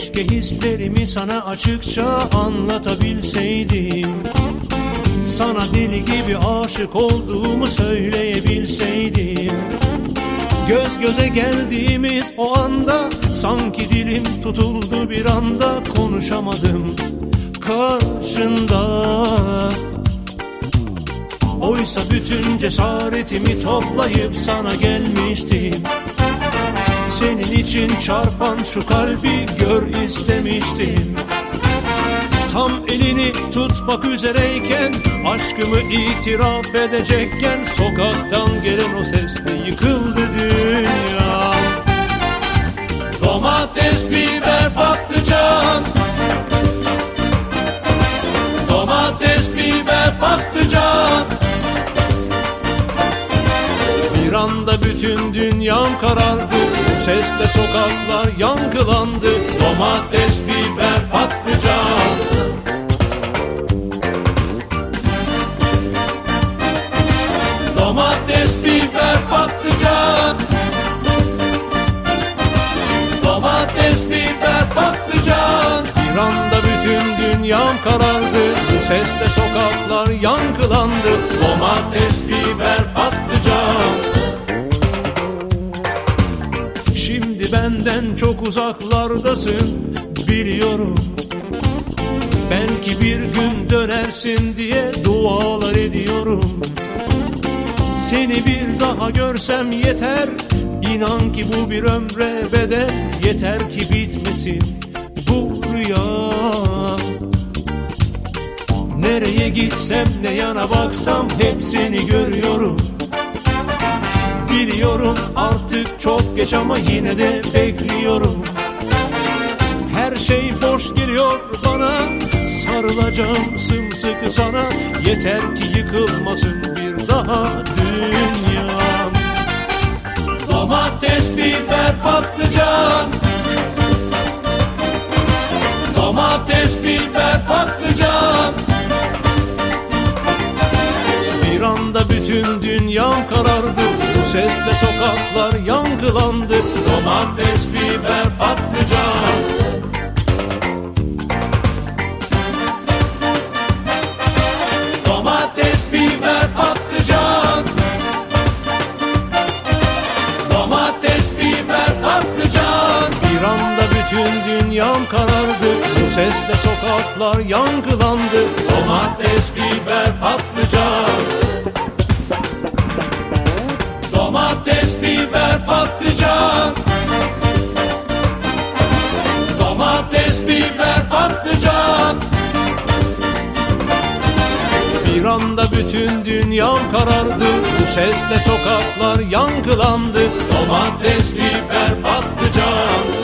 Keşke hislerimi sana açıkça anlatabilseydim. Sana deli gibi aşık olduğumu söyleyebilseydim. Göz göze geldiğimiz o anda Sanki dilim tutuldu bir anda Konuşamadım karşında. Oysa bütün cesaretimi toplayıp sana gelmiştim Senin için çarpan şu kalbi gör istemiştim. Tam elini tutmak üzereyken Aşkımı itiraf edecekken Sokaktan gelen o sesle yıkıldı dünya? Domates, biber, patlıcan. Domates, biber, patlıcan. Bir anda bütün dünyam karardı sesle sokaklar yankılandı Domates, biber, patlıcan. Domates, biber, patlıcan. Domates, biber, patlıcan. Bir anda bütün dünyam karardı sesle sokaklar yankılandı Domates, biber, patlıcan benden çok uzaklardasın biliyorum. Belki bir gün dönersin diye dualar ediyorum. Seni bir daha görsem yeter İnan ki bu bir ömre bedel Yeter ki bitmesin bu rüya. Nereye gitsem ne yana baksam hep seni görüyorum Biliyorum artık çok geç ama yine de bekliyorum. Her şey boş geliyor bana Sarılacağım sımsıkı sana. Yeter ki yıkılmasın bir daha dünyam Domates, biber, patlıcan. Domates, biber, patlıcan. Bir anda bütün dünyam karardı sesle sokaklar yankılandı Domates, biber, patlıcan. Domates, biber, patlıcan. Domates, biber, patlıcan. Bir anda bütün dünyam karardı. Sesle sokaklar yankılandı Domates, biber, patlıcan Domates, patlıcan Bir anda bütün dünyam karardı. Bu sesle sokaklar yankılandı. Domates, biber, patlıcan